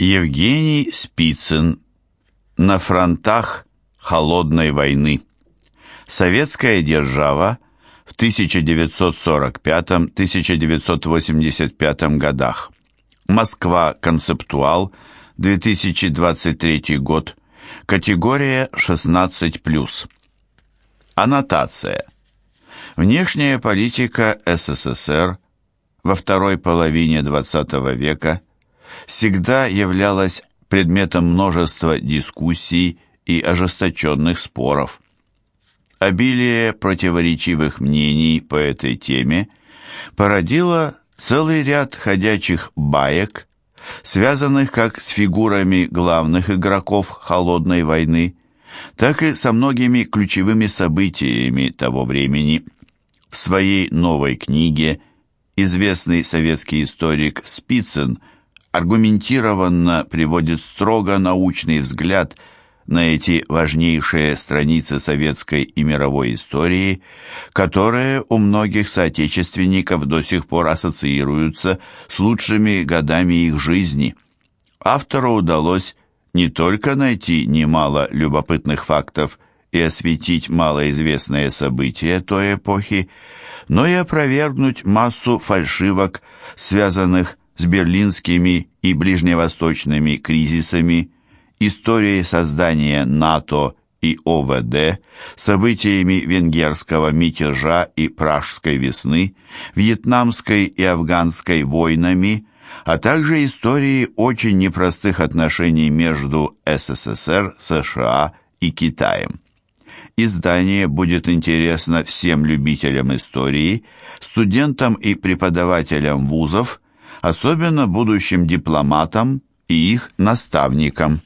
Евгений Спицын на фронтах холодной войны. Советская держава в 1945-1985 годах. Москва. Концептуал. 2023 год. Категория 16+. Аннотация. Внешняя политика СССР во второй половине XX века всегда являлась предметом множества дискуссий и ожесточенных споров. Обилие противоречивых мнений по этой теме породило целый ряд ходячих баек, связанных как с фигурами главных игроков холодной войны, так и со многими ключевыми событиями того времени. В своей новой книге известный советский историк Спицын аргументированно приводит строго научный взгляд на эти важнейшие страницы советской и мировой истории, которые у многих соотечественников до сих пор ассоциируются с лучшими годами их жизни. Автору удалось не только найти немало любопытных фактов и осветить малоизвестные события той эпохи, но и опровергнуть массу фальшивок, связанных с берлинскими и ближневосточными кризисами, историей создания НАТО и ОВД, событиями венгерского мятежа и пражской весны, вьетнамской и афганской войнами, а также историей очень непростых отношений между СССР, США и Китаем. Издание будет интересно всем любителям истории, студентам и преподавателям вузов, особенно будущим дипломатам и их наставникам.